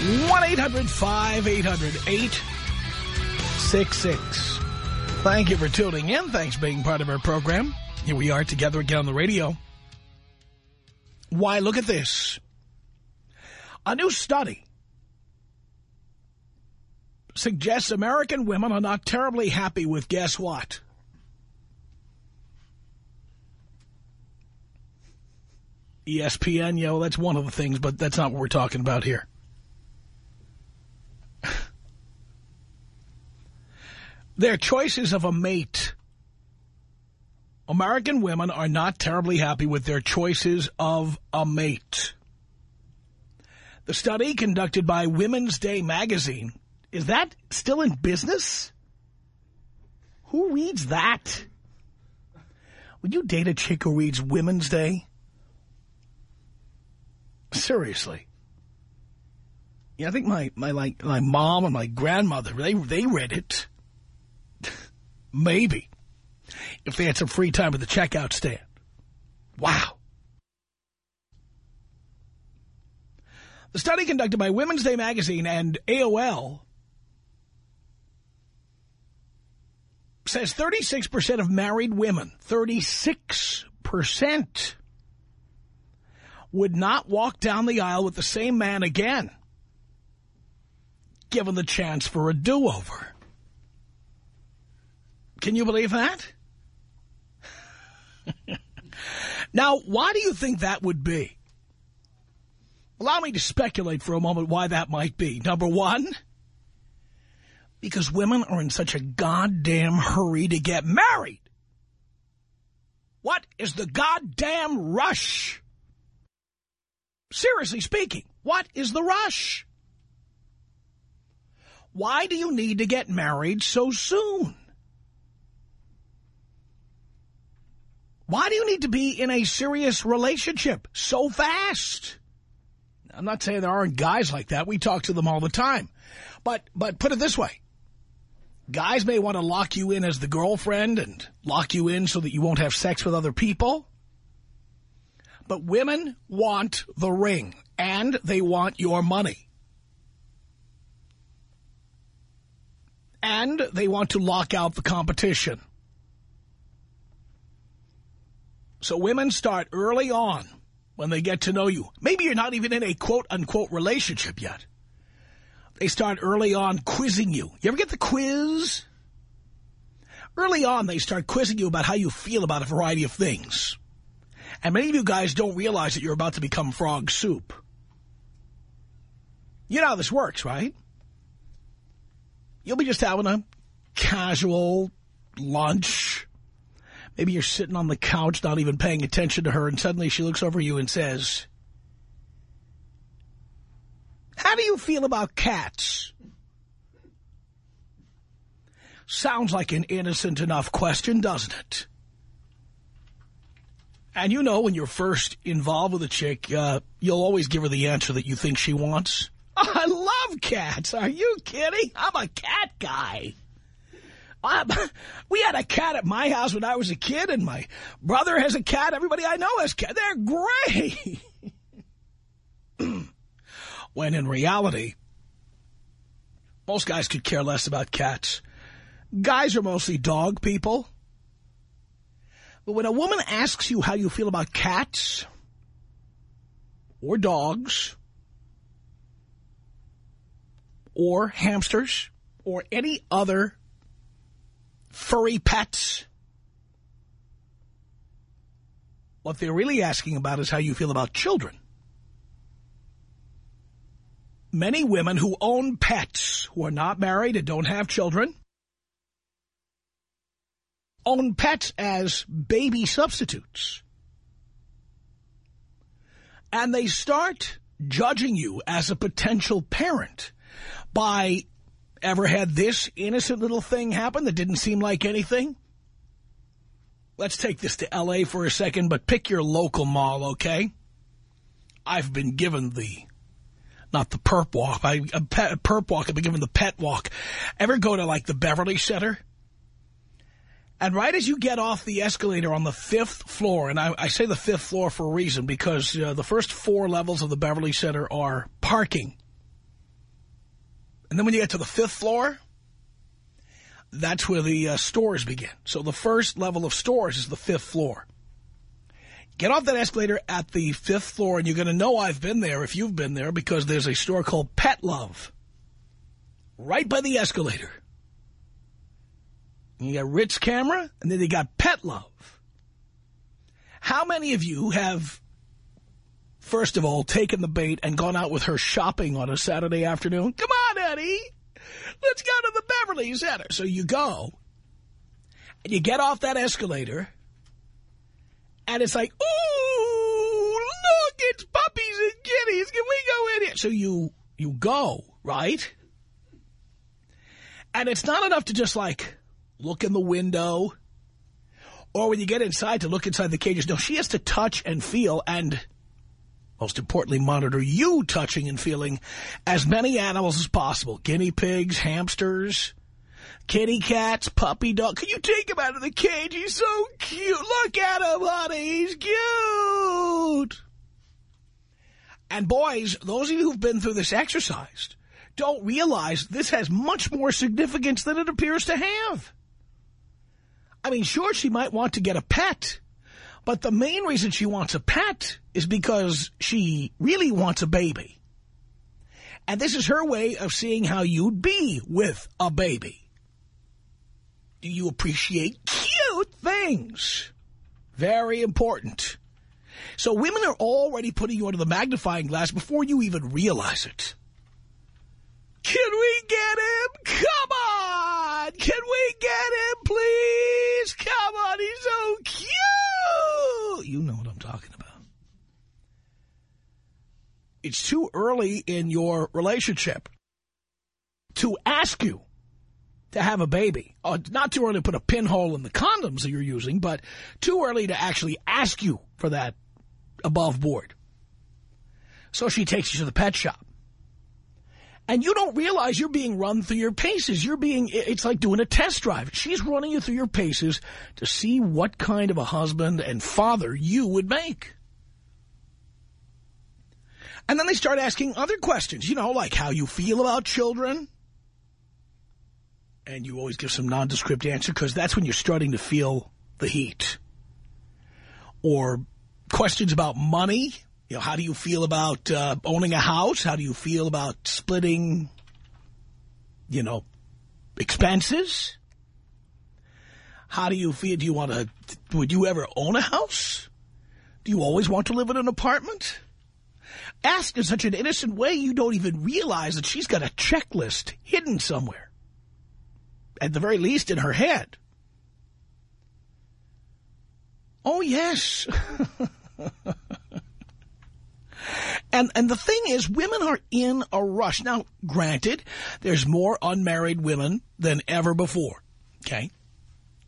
1-800-5800-866. Thank you for tuning in. Thanks for being part of our program. Here we are together again on the radio. Why, look at this. A new study suggests American women are not terribly happy with guess what? ESPN, yo, know, that's one of the things, but that's not what we're talking about here. Their choices of a mate. American women are not terribly happy with their choices of a mate. The study conducted by Women's Day magazine, is that still in business? Who reads that? Would you date a chick who reads Women's Day? Seriously. Yeah, I think my, my, like, my mom and my grandmother, they, they read it. Maybe. If they had some free time at the checkout stand. Wow. The study conducted by Women's Day magazine and AOL says 36% of married women, 36%, would not walk down the aisle with the same man again, given the chance for a do-over. Can you believe that? now, why do you think that would be? Allow me to speculate for a moment why that might be. Number one, because women are in such a goddamn hurry to get married. What is the goddamn rush? Seriously speaking, what is the rush? Why do you need to get married so soon? Why do you need to be in a serious relationship so fast? I'm not saying there aren't guys like that. We talk to them all the time. But but put it this way. Guys may want to lock you in as the girlfriend and lock you in so that you won't have sex with other people. But women want the ring, and they want your money. And they want to lock out the competition. So women start early on when they get to know you. Maybe you're not even in a quote-unquote relationship yet. They start early on quizzing you. You ever get the quiz? Early on, they start quizzing you about how you feel about a variety of things. And many of you guys don't realize that you're about to become frog soup. You know how this works, right? You'll be just having a casual lunch. Maybe you're sitting on the couch, not even paying attention to her, and suddenly she looks over you and says, How do you feel about cats? Sounds like an innocent enough question, doesn't it? And you know when you're first involved with a chick, uh, you'll always give her the answer that you think she wants. I love cats. Are you kidding? I'm a cat guy. We had a cat at my house when I was a kid, and my brother has a cat. Everybody I know has cat. They're great. when in reality, most guys could care less about cats. Guys are mostly dog people. But when a woman asks you how you feel about cats or dogs or hamsters or any other furry pets. What they're really asking about is how you feel about children. Many women who own pets, who are not married and don't have children, own pets as baby substitutes. And they start judging you as a potential parent by ever had this innocent little thing happen that didn't seem like anything? Let's take this to L.A. for a second, but pick your local mall, okay? I've been given the, not the perp walk, I, a pet, perp walk, I've been given the pet walk. Ever go to, like, the Beverly Center? And right as you get off the escalator on the fifth floor, and I, I say the fifth floor for a reason, because uh, the first four levels of the Beverly Center are parking. And then when you get to the fifth floor, that's where the uh, stores begin. So the first level of stores is the fifth floor. Get off that escalator at the fifth floor, and you're going to know I've been there if you've been there, because there's a store called Pet Love right by the escalator. You got Ritz Camera, and then they got Pet Love. How many of you have, first of all, taken the bait and gone out with her shopping on a Saturday afternoon? Come on, Eddie. Let's go to the Beverly Center. So you go, and you get off that escalator, and it's like, ooh, look, it's puppies and kitties. Can we go in here? So you, you go, right? And it's not enough to just like look in the window, or when you get inside to look inside the cages. No, she has to touch and feel and, most importantly, monitor you touching and feeling as many animals as possible. Guinea pigs, hamsters, kitty cats, puppy dog. Can you take him out of the cage? He's so cute. Look at him, honey. He's cute. And boys, those of you who've been through this exercise don't realize this has much more significance than it appears to have. I mean, sure, she might want to get a pet, but the main reason she wants a pet is because she really wants a baby. And this is her way of seeing how you'd be with a baby. Do you appreciate cute things? Very important. So women are already putting you under the magnifying glass before you even realize it. Can we get him? Come on! Can we get him, please? Come on, he's so cute! You know what I'm talking about. It's too early in your relationship to ask you to have a baby. Oh, not too early to put a pinhole in the condoms that you're using, but too early to actually ask you for that above board. So she takes you to the pet shop. And you don't realize you're being run through your paces. You're being, it's like doing a test drive. She's running you through your paces to see what kind of a husband and father you would make. And then they start asking other questions, you know, like how you feel about children. And you always give some nondescript answer because that's when you're starting to feel the heat. Or questions about money. You know, how do you feel about uh, owning a house? How do you feel about splitting, you know, expenses? How do you feel? Do you want to, would you ever own a house? Do you always want to live in an apartment? Ask in such an innocent way you don't even realize that she's got a checklist hidden somewhere. At the very least in her head. Oh, yes. And, and the thing is, women are in a rush. Now, granted, there's more unmarried women than ever before, okay?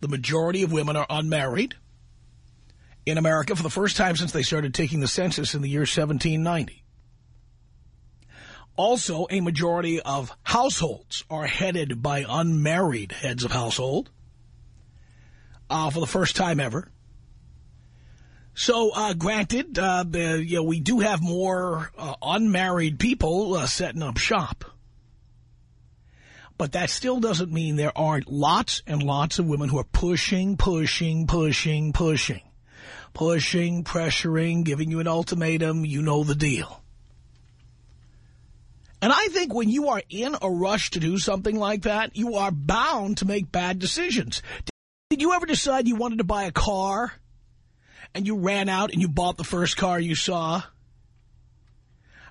The majority of women are unmarried in America for the first time since they started taking the census in the year 1790. Also, a majority of households are headed by unmarried heads of household uh, for the first time ever. So, uh, granted, uh, you know, we do have more uh, unmarried people uh, setting up shop. But that still doesn't mean there aren't lots and lots of women who are pushing, pushing, pushing, pushing. Pushing, pressuring, giving you an ultimatum, you know the deal. And I think when you are in a rush to do something like that, you are bound to make bad decisions. Did you ever decide you wanted to buy a car and you ran out and you bought the first car you saw?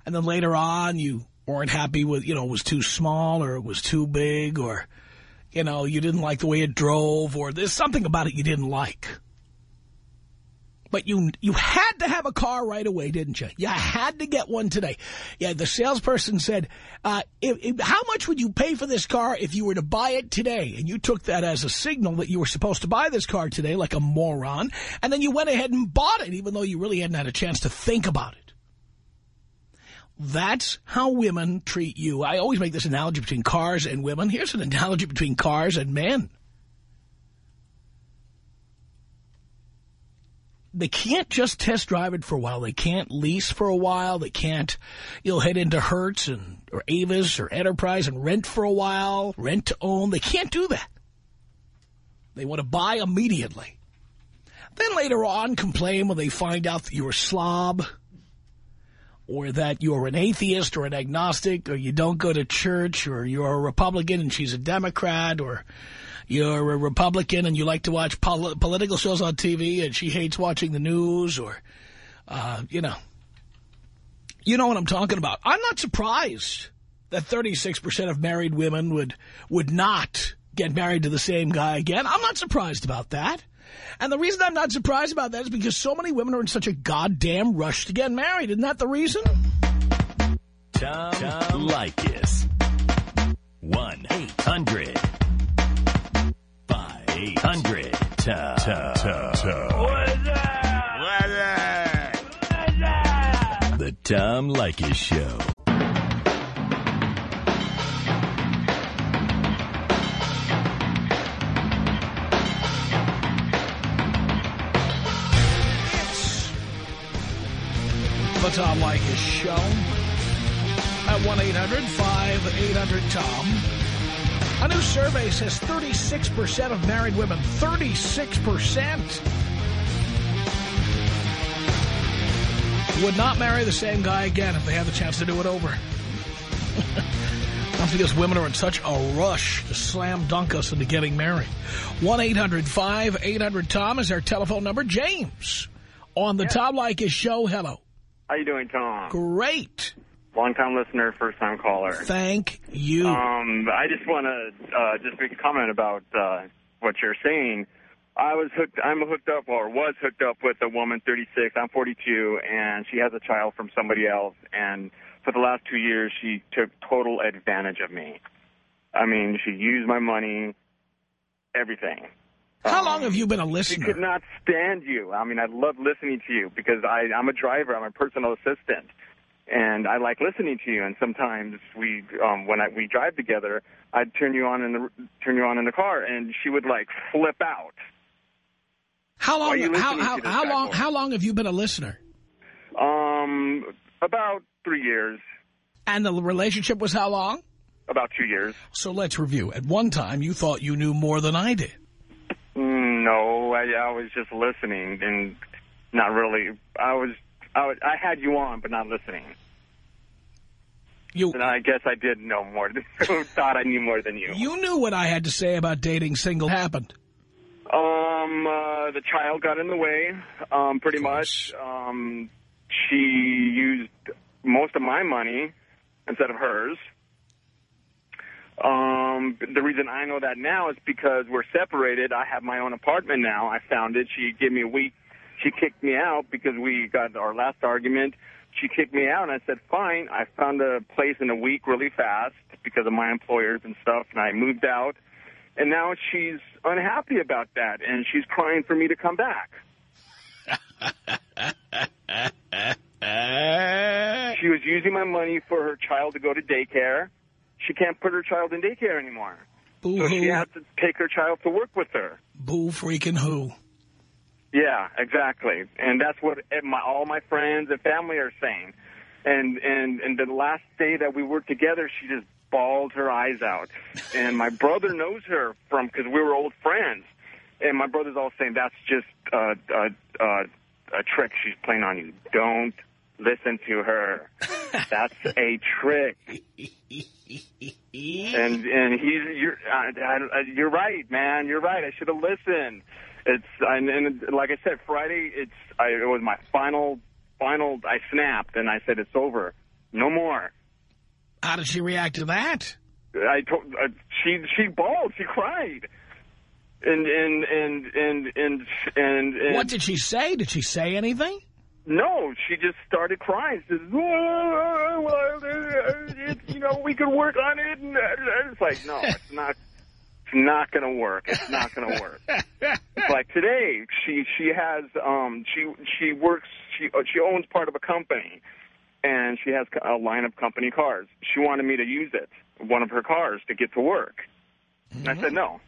And then later on you weren't happy with, you know, it was too small or it was too big or, you know, you didn't like the way it drove or there's something about it you didn't like. But you you had to have a car right away, didn't you? You had to get one today. Yeah, the salesperson said, uh, if, if, how much would you pay for this car if you were to buy it today? And you took that as a signal that you were supposed to buy this car today like a moron. And then you went ahead and bought it, even though you really hadn't had a chance to think about it. That's how women treat you. I always make this analogy between cars and women. Here's an analogy between cars and men. They can't just test drive it for a while. They can't lease for a while. They can't, you'll head into Hertz and or Avis or Enterprise and rent for a while, rent to own. They can't do that. They want to buy immediately. Then later on complain when they find out that you're a slob or that you're an atheist or an agnostic or you don't go to church or you're a Republican and she's a Democrat or you're a Republican and you like to watch pol political shows on TV and she hates watching the news or, uh, you know. You know what I'm talking about. I'm not surprised that 36% of married women would would not get married to the same guy again. I'm not surprised about that. And the reason I'm not surprised about that is because so many women are in such a goddamn rush to get married. Isn't that the reason? Tom, Tom Leykis. 1-800. 5800. Tom. Tom. Tom. What's up? What's up? The Tom Leykis Show. The Tom Leykis Show at 1-800-5800-TOM. A new survey says 36% of married women, 36%, would not marry the same guy again if they had the chance to do it over. That's because women are in such a rush to slam dunk us into getting married. 1-800-5800-TOM is our telephone number. James on the Tom Leykis Show. Hello. How you doing, Tom? Great. Long-time listener, first-time caller. Thank you. Um, I just want to uh, just make a comment about uh, what you're saying. I was hooked. I'm hooked up, or was hooked up with a woman, 36. I'm 42, and she has a child from somebody else. And for the last two years, she took total advantage of me. I mean, she used my money, everything. How Um, long have you been a listener? She could not stand you. I mean, I love listening to you because I, I'm a driver. I'm a personal assistant, and I like listening to you. And sometimes we, um, when I, we drive together, I'd turn you on in the turn you on in the car, and she would like flip out. How long? How how how long? for? How long have you been a listener? Um, about three years, And the relationship was how long? about two years. So let's review. At one time, you thought you knew more than I did. No, I, I was just listening and not really. I was, I was, I had you on, but not listening. You And I guess I did know more. Than, thought I knew more than you. you knew what I had to say about dating single happened. Um, uh, the child got in the way, um, pretty much. Um, she used most of my money instead of hers. Um, the reason I know that now is because we're separated. I have my own apartment now. I found it. She gave me a week. She kicked me out because we got our last argument. She kicked me out, and I said, fine. I found a place in a week really fast because of my employers and stuff, and I moved out. And now she's unhappy about that, and she's crying for me to come back. She was using my money for her child to go to daycare. She can't put her child in daycare anymore. Boo So she has to take her child to work with her. Boo freaking who. Yeah, exactly. And that's what my, all my friends and family are saying. And, and, and the last day that we were together, she just bawled her eyes out. And my brother knows her from, because we were old friends. And my brother's all saying, that's just uh, uh, uh, a trick she's playing on you. Don't listen to her. That's a trick. And and he's you're uh, I, you're right, man. You're right. I should have listened. It's and, and like I said, Friday. It's I, it was my final final. I snapped and I said it's over. No more. How did she react to that? I told uh, she she bawled. She cried. And and and and and and, and What did she say? Did she say anything? No, she just started crying. She says, "Oh, well, you know, we could work on it. And it's like, no, it's not. It's not going to work. It's not going to work. Like today, she she has um she she works she she owns part of a company, and she has a line of company cars. She wanted me to use it, one of her cars, to get to work. And I said no.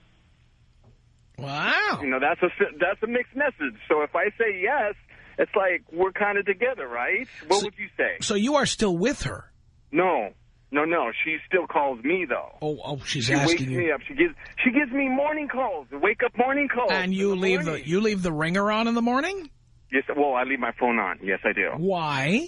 Wow. You know, that's a that's a mixed message. So if I say yes, it's like we're kind of together, right? What So- would you say? So you are still with her? No, no, no. She still calls me though. Oh, oh she's She wakes asking me you. up. She gives she gives me morning calls, wake up morning calls. And you the leave the you leave the ringer on in the morning? Yes, well, I leave my phone on. Yes, I do. Why?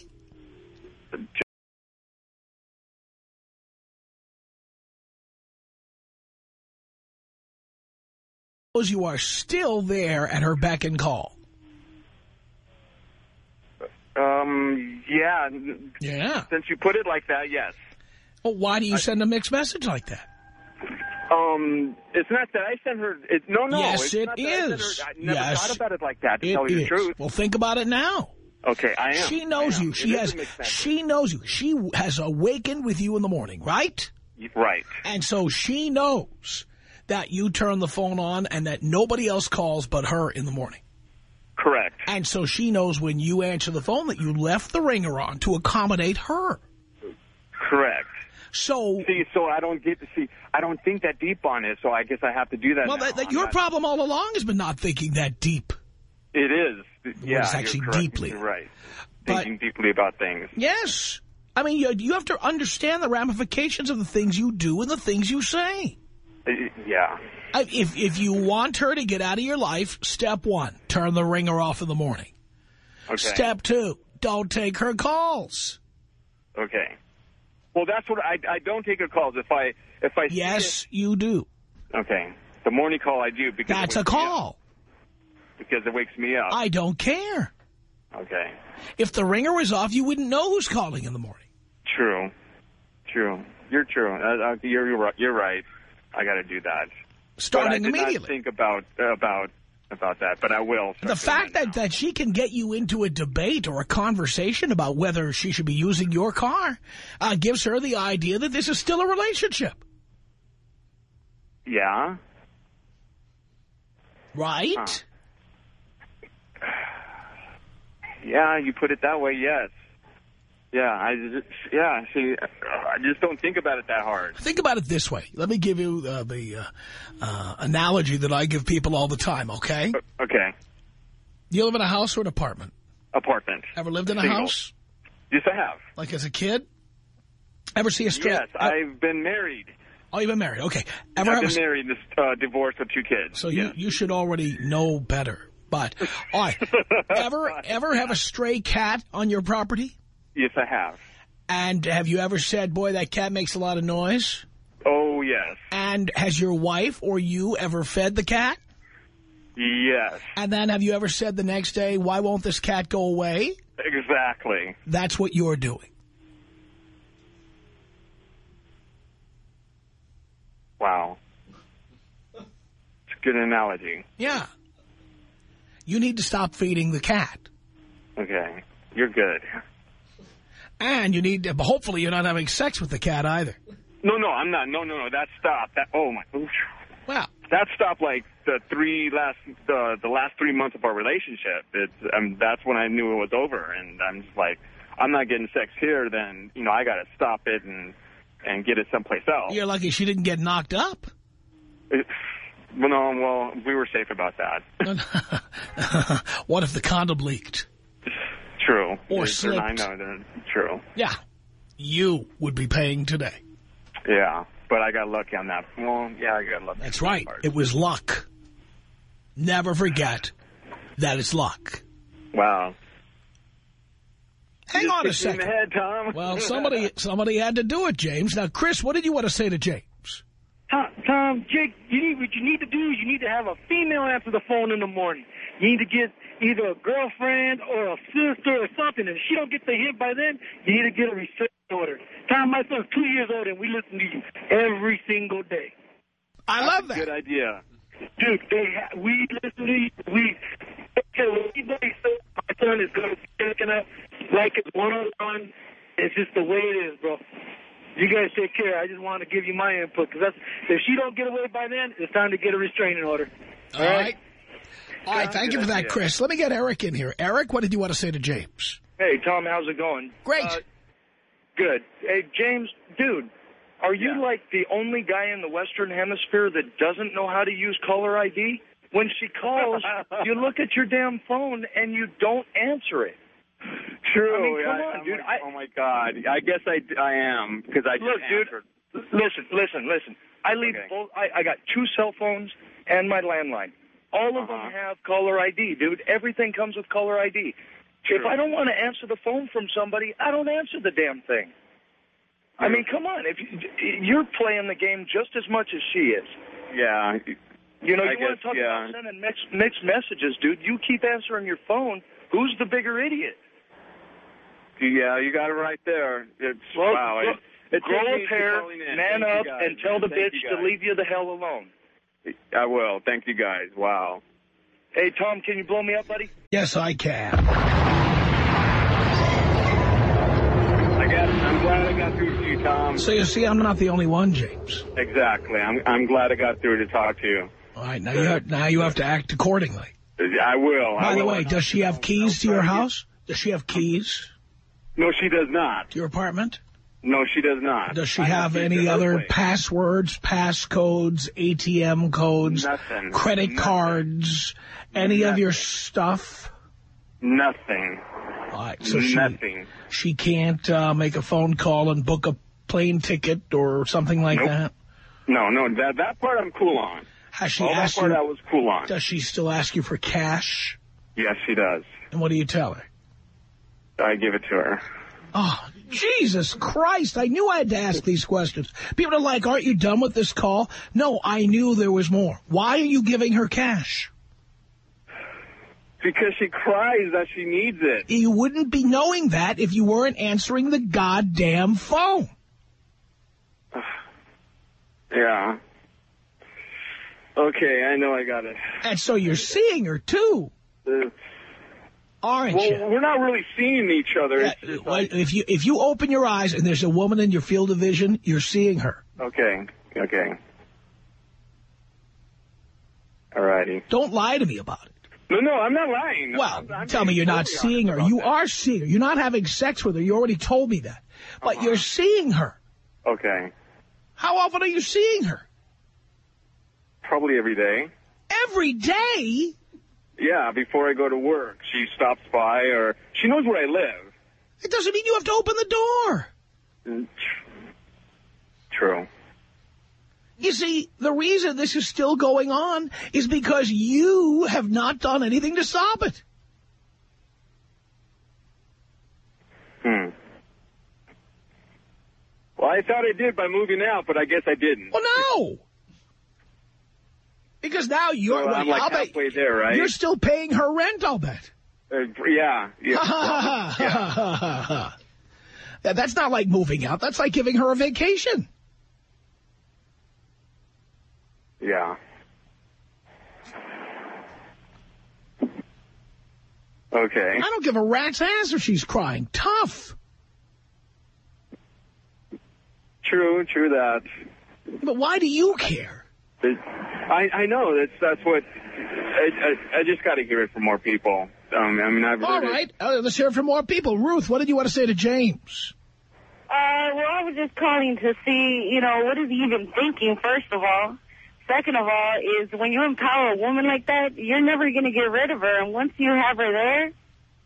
Suppose You are still there at her beck and call. Um, yeah. Yeah. Since you put it like that, yes. Well, why do you send a mixed message like that? Um, it's not that I sent her. It, no, no. Yes, it not I her- I never Yes. thought about it like that. To tell you is. the truth. Well, think about it now. Okay, I am. She knows am. you. She is has. She knows you. She has awakened with you in the morning, right? Right. And so she knows that you turn the phone on and that nobody else calls but her in the morning. Correct. And so she knows when you answer the phone that you left the ringer on to accommodate her. So, See, so I don't get to see. I don't think that deep on it. So I guess I have to do that. well, that, that your problem all along has been not thinking that deep. It is. Yeah, it's actually correct. deeply. You're right. But- Thinking deeply about things. Yes. I mean, you, you have to understand the ramifications of the things you do and the things you say. Uh, Yeah. If, if you want her to get out of your life, step one, turn the ringer off in the morning. Okay. Step two, don't take her calls. Okay. Well, that's what I I don't take her calls if I if I Yes, you do. okay. The morning call I do because it That's a wakes me up. call. because it wakes me up. I don't care. okay. If the ringer was off, you wouldn't know who's calling in the morning. True. True. You're true. Uh, uh, you're you're right. You're right. I got to do that. Starting but I did immediately. Not think about about about that, but I will. The fact that, now. that she can get you into a debate or a conversation about whether she should be using your car uh, gives her the idea that this is still a relationship, yeah. right? Huh. Yeah, you put it that way. Yes. Yeah, I just, yeah. See, I just don't think about it that hard. Think about it this way. Let me give you uh, the uh, uh, analogy that I give people all the time, okay? Okay. You live in a house or an apartment? Apartment. Ever lived in a Single. house? Yes, I have. Like as a kid? Ever see a straight... Yes, uh, I've been married. oh, you've been married. Okay. Ever I've a been married, this, uh, divorced with two kids. So you, you should already know better. But, all right, ever, ever have a stray cat on your property? Yes, I have. And have you ever said, boy, that cat makes a lot of noise? Oh, yes. And has your wife or you ever fed the cat? Yes. And then have you ever said the next day, why won't this cat go away? Exactly. That's what you're doing. Wow. It's a good analogy. Yeah. You need to stop feeding the cat. Okay. You're good. And you need to, hopefully you're not having sex with the cat either. No, no, I'm not. No, no, no. That stopped. That. Oh my. Well, That stopped like the three last the the last three months of our relationship. It's um, that's when I knew it was over, and I'm just like, I'm not getting sex here. Then you know I got to stop it and and get it someplace else. you're lucky she didn't get knocked up. It, well, no, well, we were safe about that. what if the condom leaked? True. Or They're- they're- slipped. I know. They're true. Yeah. You would be paying today. Yeah, but I got lucky on that. Well, yeah, I got lucky. That's on that right. It was luck. Never forget that it's luck. Wow. Hang on a Just kicked me second. In the head, Tom. Well, somebody somebody had to do it, James. Now, Chris, what did you want to say to James? Tom, Tom, Jake, you need what you need to do is you need to have a female answer the phone in the morning. You need to get either a girlfriend or a sister or something. And if she don't get the hint by then, you need to get a restraining order. Tom, my son's two years old and we listen to you every single day. I love that. Good idea. Dude, they ha- we listen to you. We okay, when says my son is going to be taken up like it's one on one. It's just the way it is, bro. You guys take care. I just want to give you my input because that's if she don't get away by then, it's time to get a restraining order. All right. All right, thank you for that, idea. Chris. Let me get Eric in here. Eric, what did you want to say to James? Hey, Tom, how's it going? Great. Uh, good. Hey, James, dude, are you Yeah. like the only guy in the Western Hemisphere that doesn't know how to use caller ID? When she calls, you look at your damn phone and you don't answer it. True. I mean, come I- on, I'm dude. like, I- oh my God. I guess I, I am because I just Look, dude. Listen, listen, listen. I leave Okay. both. I, I got two cell phones and my landline. All of Uh-huh. them have caller ID, dude. Everything comes with caller ID. If I don't want to answer the phone from somebody, I don't answer the damn thing. I mean, come on. If you, you're playing the game just as much as she is. Yeah. You know, I you want guess, to talk yeah. about sending mixed, mixed messages, dude. You keep answering your phone. Who's the bigger idiot? Yeah, you got it right there. It's Well, wow. it, it Grow a pair, man up, and tell the Thank bitch to leave you the hell alone. I will. Thank you guys. Wow. Hey, Tom, can you blow me up, buddy? Yes, I can. I got. I'm glad I got through to you, Tom. So you see, I'm not the only one, James. Exactly. I'm. I'm glad I got through to talk to you. All right, now you have, now you have to act accordingly. I will. I By the will. way, does she have keys to your house? Does she have keys No, she does not. to your apartment? No, she does not. Does she I have any other passwords, passcodes, ATM codes, Nothing. credit Nothing. cards, any of your stuff? Nothing. All right, so she, Nothing. she can't uh, make a phone call and book a plane ticket or something like Nope. that? No, no. That that part I'm cool on. Has she All that part you, I was cool on. does she still ask you for cash? Yes, she does. And what do you tell her? I give it to her. Oh, Jesus Christ. I knew I had to ask these questions. People are like, aren't you done with this call? No, I knew there was more. Why are you giving her cash? Because she cries that she needs it. You wouldn't be knowing that if you weren't answering the goddamn phone. Yeah. Okay, I know I got it. And so you're seeing her, too, Uh, aren't well, you? we're not really seeing each other. Yeah, It's like, if you if you open your eyes and there's a woman in your field of vision, you're seeing her. okay, okay. Alrighty. Don't lie to me about it. No, no, I'm not lying. No, Well, I'm- I'm tell me you're not seeing her. You that. are seeing her. You're not having sex with her. You already told me that. But Uh-huh. you're seeing her. Okay. How often are you seeing her? Probably every day. Every day? Yeah, before I go to work, she stops by, or she knows where I live. It doesn't mean you have to open the door. Mm, True. You see, the reason this is still going on is because you have not done anything to stop it. Hmm. Well, I thought I did by moving out, but I guess I didn't. Well, no. Because now you're, well, like I'll bet- there, right? You're still paying her rent, I'll bet. Uh, yeah. Yeah. yeah. That's not like moving out. That's like giving her a vacation. yeah. Okay. I don't give a rat's ass if she's crying. Tough. True, true that. But why do you care? But I I know that's that's what I I, I just got to hear it from more people. Um, I mean, I've All heard it. uh, let's hear it from more people. Ruth, what did you want to say to James? Uh, well, I was just calling to see, you know, what is he even thinking, first of all. Second of all, is when you empower a woman like that, you're never going to get rid of her. And once you have her there,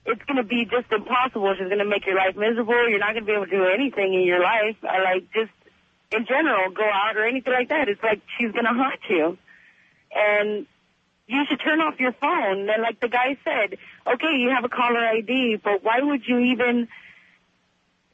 it's going to be just impossible. She's going to make your life miserable. You're not going to be able to do anything in your life. I like just in general, go out or anything like that. It's like she's going to haunt you. And you should turn off your phone. And like the guy said, okay, you have a caller ID, but why would you even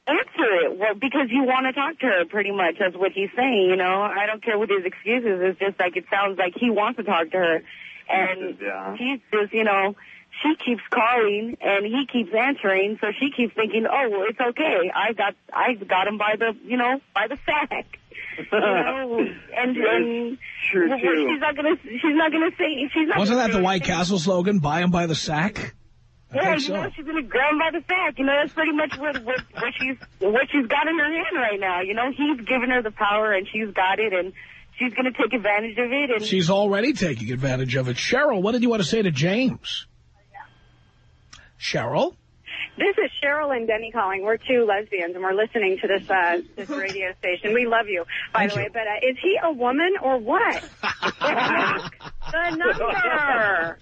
answer it well, because you want to talk to her pretty much. That's what he's saying, you know. I don't care what his excuses. It's just like it sounds like he wants to talk to her. And Yeah. she's just, you know, she keeps calling and he keeps answering, so she keeps thinking, oh, well, it's okay. I got, I got him by the, you know, by the sack. You know, and, That's and true, well, too. she's not gonna, she's not gonna say, she's not. Wasn't gonna that the White. Castle slogan, buy him by the sack? I Yeah, you so. know, she's gonna grab him by the sack. You know, that's pretty much what, what what she's what she's got in her hand right now. You know, he's given her the power, and she's got it, and she's gonna take advantage of it. And She's already taking advantage of it. Cheryl, what did you want to say to James? Cheryl? This is Cheryl and Denny calling. We're two lesbians, and we're listening to this uh, this radio station. We love you, by Thank the way. But uh, is he a woman or what? the number.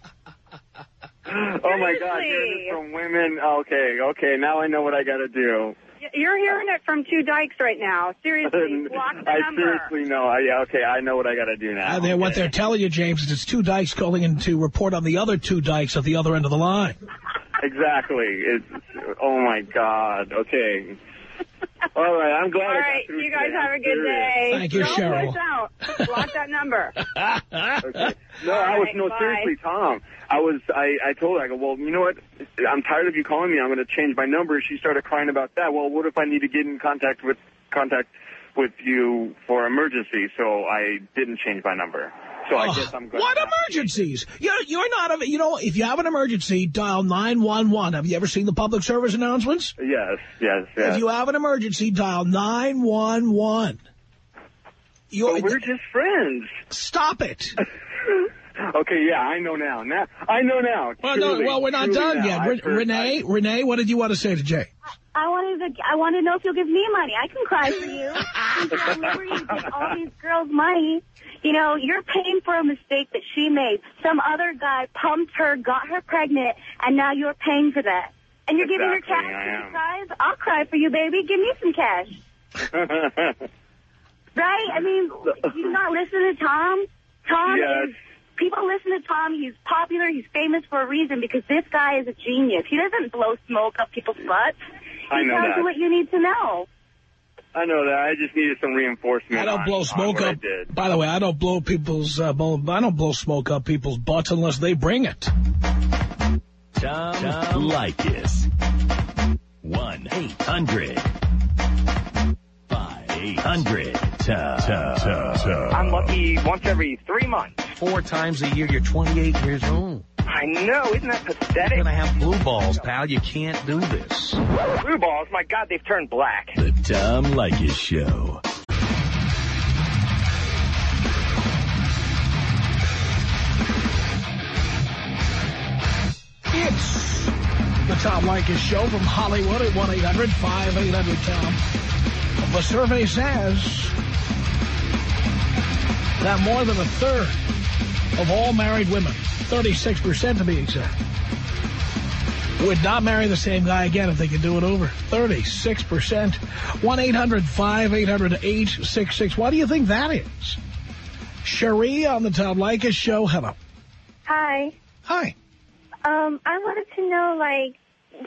Oh my God, Seriously. hearing this from women. Okay, okay, now I know what I got to do. You're hearing it from two dykes right now. Seriously, block the I number. seriously know. I, yeah, okay, I know what I got to do now. Uh, they're, what they're telling you, James, is it's two dykes calling in to report on the other two dykes at the other end of the line. Exactly. It's, oh my God. Okay. All right, I'm glad. All I got right, through you guys today. have a I'm good day. Thank you, Don't Cheryl. push out. Block that number. Okay. No, All I was right, no bye. seriously, Tom. I was I I told her I go, well, you know what? I'm tired of you calling me. I'm going to change my number. She started crying about that. Well, what if I need to get in contact with contact with you for emergency? So I didn't change my number. So I guess I'm going. what emergencies? You're, you're not, a, you know, if you have an emergency, dial 911. Have you ever seen the public service announcements? Yes, yes, yes. If you have an emergency, dial 911. You're, But we're just friends. stop it. Okay, yeah, I know now. Now I know now. Well, no, well, we're not done now. yet. Re- Renee, Renee, what did you want to say to Jay? I wanted to. I want to know if you'll give me money. I can cry for you. Whenever you give all these girls money, you know you're paying for a mistake that she made. Some other guy pumped her, got her pregnant, and now you're paying for that. And you're giving her cash. I and am. she cries. I'll cry for you, baby. Give me some cash. Right? I mean, you not listen to Tom? Tom Yes. is. People listen to Tom. He's popular. He's famous for a reason because this guy is a genius. He doesn't blow smoke up people's butts. He I know tells that. what you need to know. I know that. I just needed some reinforcement. I don't on- blow smoke up. did. By the way, I don't blow people's. Uh, blow, I don't blow smoke up people's butts unless they bring it. Tom, Tom Leykis. 1-800. 5800. Tom. Tom. Tom. I'm lucky once every three months. Four times a year, you're 28 years old. I know, isn't that pathetic? You're gonna have blue balls, pal. You can't do this. Blue balls, my God, they've turned black. The Tom Leykis Show. It's the Tom Leykis Show from Hollywood at 1-800-5800-TOM. The survey says that more than a third of all married women, 36% to be exact, would not marry the same guy again if they could do it over. 36%. 1-800-5800-866. Why do you think that is? Cherie on the Tom Leykis Show. Hello. Hi. Hi. Um, I wanted to know, like,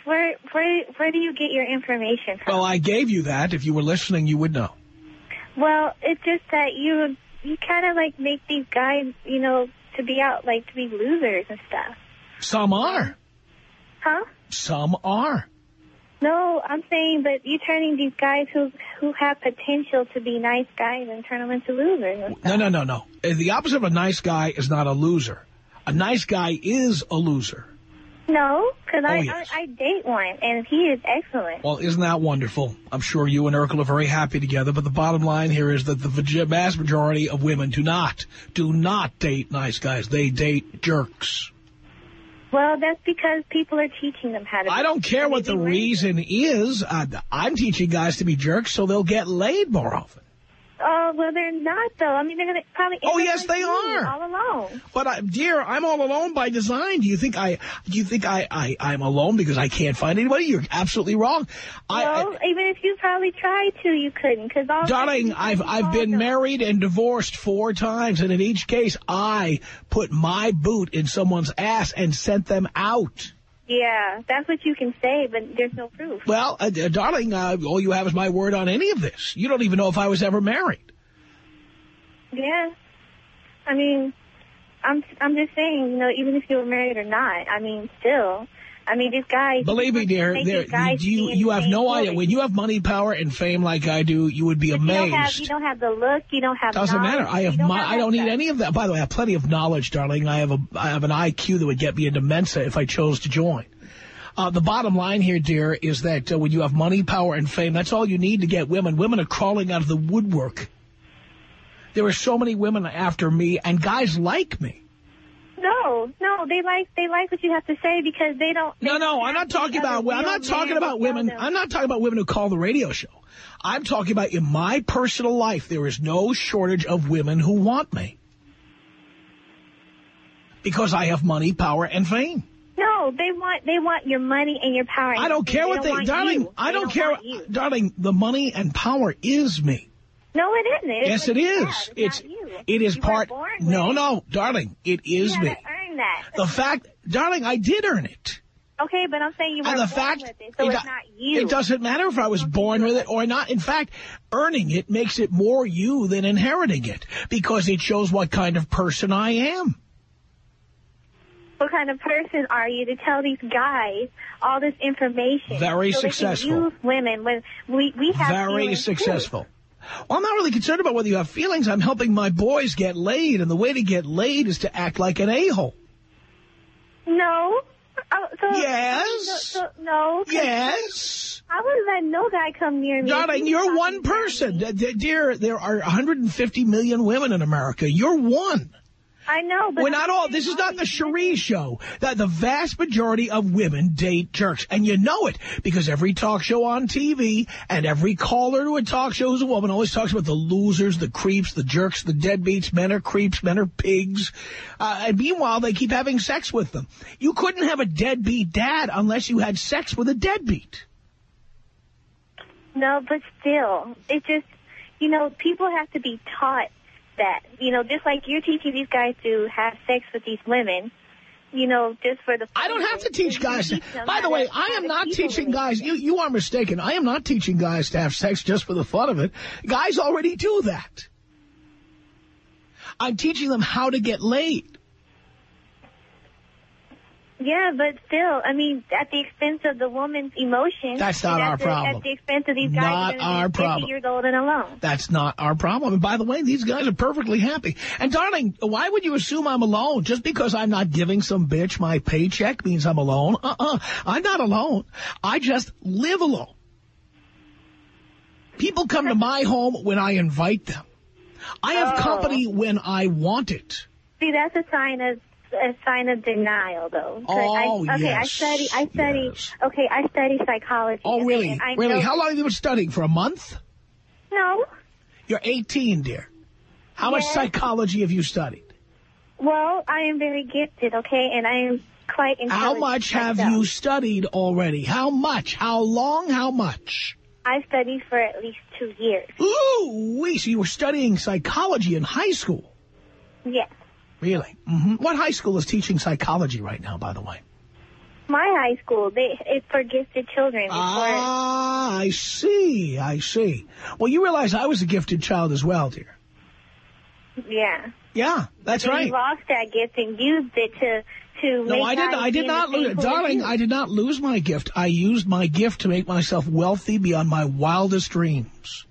where where where do you get your information from? Well, I gave you that. If you were listening, you would know. Well, it's just that you you kind of like make these guys, you know, to be out like to be losers and stuff. Some are. Huh? Some are. No, I'm saying that you're turning these guys who who have potential to be nice guys and turn them into losers. No, no, no, no. Uh, The opposite of a nice guy is not a loser. A nice guy is a loser. No, because Oh, I, yes. I I date one and he is excellent. Well, isn't that wonderful? I'm sure you and Urkel are very happy together, but the bottom line here is that the vast majority of women do not, do not date nice guys. They date jerks. Well, that's because people are teaching them how to. I don't care what the reason is. Uh, I'm teaching guys to be jerks so they'll get laid more often. Oh well, they're not though. I mean, they're gonna probably. Oh, yes, they are. all alone. But I, dear, I'm all alone by design. Do you think I? Do you think I? I I'm alone because I can't find anybody? You're absolutely wrong. I, well, even if you probably tried to, you couldn't because all. Darling, I've I've been married and divorced four times, and in each case, I put my boot in someone's ass and sent them out. Yeah, that's what you can say, but there's no proof. Well, uh, darling, uh, all you have is my word on any of this. You don't even know if I was ever married. Yeah. I mean, I'm I'm just saying, you know, even if you were married or not, I mean, still, I mean, these guys. Believe me, dear, there, you, you have no idea. When you have money, power, and fame like I do, you would be But You don't have amazed. you don't have the look. You don't have. Doesn't knowledge, matter. I have don't my, have I don't need stuff. any of that. By the way, I have plenty of knowledge, darling. I have a I have an IQ that would get me into Mensa if I chose to join. Uh, the bottom line here, dear, is that uh, when you have money, power, and fame, that's all you need to get women. Women are crawling out of the woodwork. There are so many women after me, and guys like me. No, no, they like they like what you have to say because they don't. No, they no, don't I'm not talking about. I'm not talking about women. them. I'm not talking about women who call the radio show. I'm talking about in my personal life. There is no shortage of women who want me because I have money, power, and fame. No, they want they want your money and your power. I don't care what they they, darling. you. I They don't, care, darling. The money and power is me. No, it isn't. It's yes, it you It's you. it is You part. No, no, darling. It is you me. earn that. The fact, darling, I did earn it. Okay, but I'm saying you were And the born fact, with it, so it, it's not you. it doesn't matter if I was born with it or not. In fact, earning it makes it more you than inheriting it because it shows what kind of person I am. What kind of person are you to tell these guys all this information? Very so successful. They can use women when we we have Very successful. too. Well, I'm not really concerned about whether you have feelings. I'm helping my boys get laid, and the way to get laid is to act like an a-hole. No. Oh, so, Yes. So, so, no. Yes. I wouldn't let no guy come near me. Darling, you're one person. Dear, there are 150 million women in America. You're one. I know, but We're not all, this is not the Cherie show. That the vast majority of women date jerks. And you know it because every talk show on TV and every caller to a talk show who's a woman always talks about the losers, the creeps, the jerks, the deadbeats. Men are creeps, men are pigs. Uh, and meanwhile, they keep having sex with them. You couldn't have a deadbeat dad unless you had sex with a deadbeat. No, but still, it just, you know, people have to be taught that, you know, just like you're teaching these guys to have sex with these women, you know, just for the. I don't have to teach guys. Teach By the way, I am not teaching guys. You you are mistaken. I am not teaching guys to have sex just for the fun of it. Guys already do that. I'm teaching them how to get laid. Yeah, but still, I mean, at the expense of the woman's emotions. That's not our the, problem. At the expense of these guys Not our gonna 50 problem. years old and alone. That's not our problem. And by the way, these guys are perfectly happy. And darling, why would you assume I'm alone? Just because I'm not giving some bitch my paycheck means I'm alone? Uh-uh. I'm not alone. I just live alone. People come to my home when I invite them. I have Oh. company when I want it. See, that's a sign of a sign of denial, though. Oh, I, okay, I study. I study. yes. Okay, I study psychology. Oh, really? I Really? know- How long have you been studying? For a month? No. You're 18, dear. How much psychology have you studied? Well, I am very gifted. Okay, and I am quite intelligent. How much have myself. you studied already? How much? How long? How much? I studied for at least two years. Ooh, wee, so you were studying psychology in high school. Yes. Really? hmm What high school is teaching psychology right now, by the way? My high school, they it's for gifted children. Ah, I see, I see. Well, you realize I was a gifted child as well, dear. yeah. Yeah, that's right. You lost that gift and used it to to No, make I didn't. guys I did not lose it, darling. I did not lose my gift. I used my gift to make myself wealthy beyond my wildest dreams.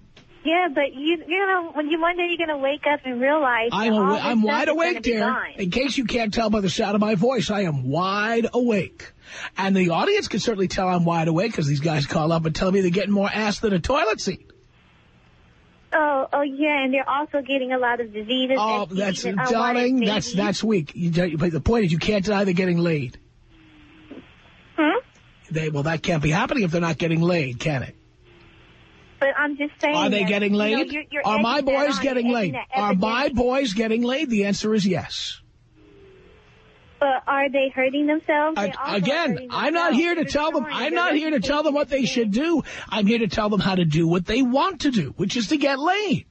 Yeah, but you you know when you one day you're gonna wake up and realize I'm awa- I'm wide awake, dear. In case you can't tell by the sound of my voice, I am wide awake. And the audience can certainly tell I'm wide awake because these guys call up and tell me they're getting more ass than a toilet seat. Oh, oh yeah, and they're also getting a lot of diseases. Oh, that's and darling. That's that's weak. You, but the point is, you can't deny they're getting laid. Hmm? They well, that can't be happening if they're not getting laid, can it? But I'm just saying. Are they that, getting you know, laid? you're- you're Are my boys getting laid? Are my boys getting laid? The answer is yes. But are they hurting themselves? They again, hurting I'm not here to They're tell them. I'm not here to tell them what they should do. I'm here to tell them how to do what they want to do, which is to get laid.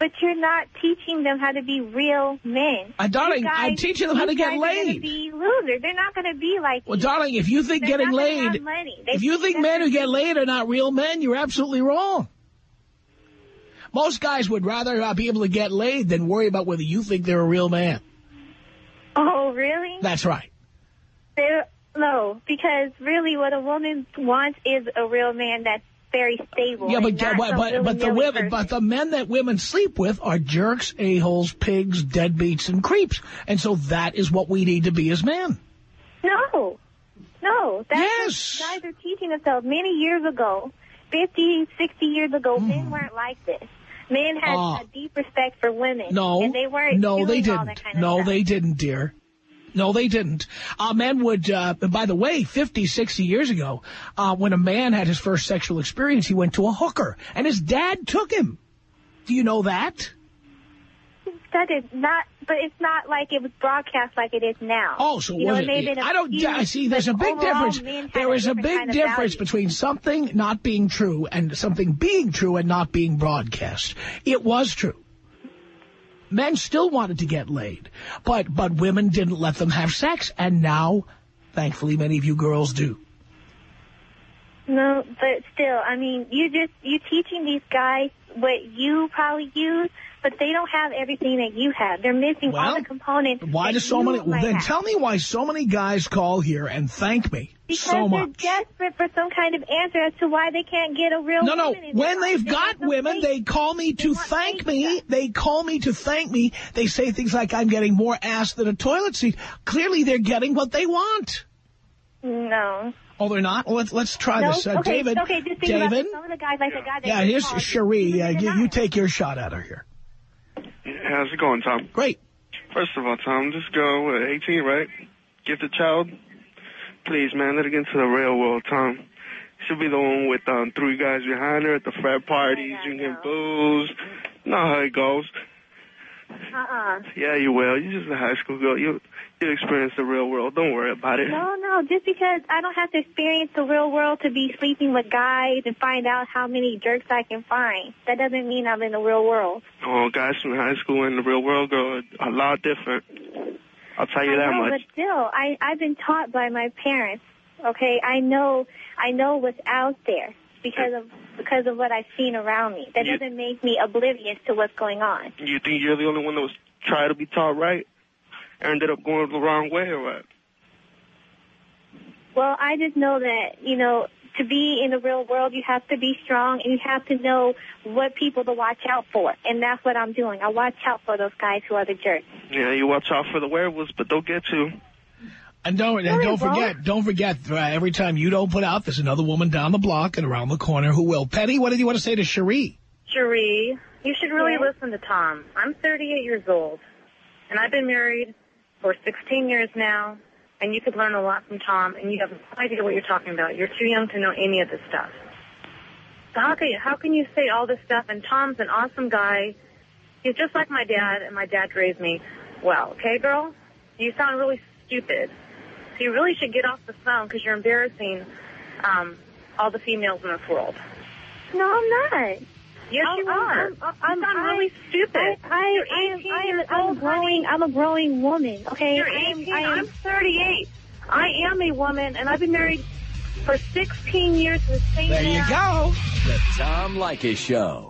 But you're not teaching them how to be real men. Uh, darling, guys- I'm teaching them how to get laid. be losers. They're not going to be like. Well, you. darling, if you think They're getting not gonna have laid, money. If you think men who get laid are not real men, you're absolutely wrong. Most guys would rather uh, be able to get laid than worry about whether you think they're a real man. Oh, really? That's right. They're, no, because really, what a woman wants is a real man that's very stable. Yeah, but but but, but the women, but the men that women sleep with are jerks, a holes, pigs, deadbeats, and creeps, and so that is what we need to be as men. No, no. That's Yes. guys are teaching themselves. Many years ago, 50, 60 years ago, men weren't like this. Men had Ah. a deep respect for women. No, and they weren't no, they didn't. kind of no, stuff. they didn't, dear. No, they didn't. Uh, men would, uh, by the way, 50, 60 years ago, uh, when a man had his first sexual experience, he went to a hooker, and his dad took him. Do you know that? That is not, but it's not like it was broadcast like it is now. Oh, so you know, it may have it? been a I don't. few, I see. There's a big overall, difference. There is a big kind of difference value. between something not being true and something being true and not being broadcast. It was true. Men still wanted to get laid, but but women didn't let them have sex, and now, thankfully, many of you girls do. No, but still, I mean, you just you teaching these guys what you probably use, but they don't have everything that you have. They're missing all the components. Why do so many? Well, then have. tell me why so many guys call here and thank me Because so they're desperate for some kind of answer as to why they can't get a real No, no. When they've. They got women, they call me to thank me. stuff. They call me to thank me. They say things like, I'm getting more ass than a toilet seat. Clearly, they're getting what they want. No. Oh, they're not? Let's, let's try no? this. Uh, okay, David, okay, just think David? it. Some of the guys like the guy that Yeah, here's Cherie. Uh, you, you take your shot at her here. How's it going, Tom? Great. First of all, Tom, this girl, what, 18, right? Get the child? Please, man, let her get into the real world, Tom. She'll be the one with um, three guys behind her at the frat parties, I drinking know. booze. Know how it goes. Uh-uh. Yeah, you will. You're just a high school girl. You you experience the real world. Don't worry about it. No, no, just because I don't have to experience the real world to be sleeping with guys and find out how many jerks I can find. That doesn't mean I'm in the real world. Oh, guys from high school and the real world, girl, are a lot different. I'll tell you I that know, much. but still, I I've been taught by my parents. Okay, I know I know what's out there because of because of what I've seen around me. That You- doesn't make me oblivious to what's going on. You think you're the only one that was trying to be taught right? Ended up going the wrong way or what? Well, I just know that you know to be in the real world, you have to be strong and you have to know what people to watch out for, and that's what I'm doing. I watch out for those guys who are the jerks. Yeah, you watch out for the werewolves, but don't get you. And don't, and don't forget, don't forget, uh, every time you don't put out, there's another woman down the block and around the corner who will. Penny, what did you want to say to Cherie? Cherie, you should really Yes? listen to Tom. I'm 38 years old, and I've been married for 16 years now, and you could learn a lot from Tom, and you have no idea what you're talking about. You're too young to know any of this stuff. So how can you, how can you say all this stuff? And Tom's an awesome guy. He's just like my dad, and my dad raised me well. Okay, girl? You sound really stupid. So you really should get off the phone because you're embarrassing um, all the females in this world. No, I'm not. Yes, I'm, you I'm- are. I'm, I'm, you sound I- really stupid. I, I, You're I am, 18 I am, years I'm old, growing. I'm a growing woman. Okay, You're I am, I am, I'm 38. I am a woman, and I've been married for 16 years to the same There you go. The Tom Leykis Show.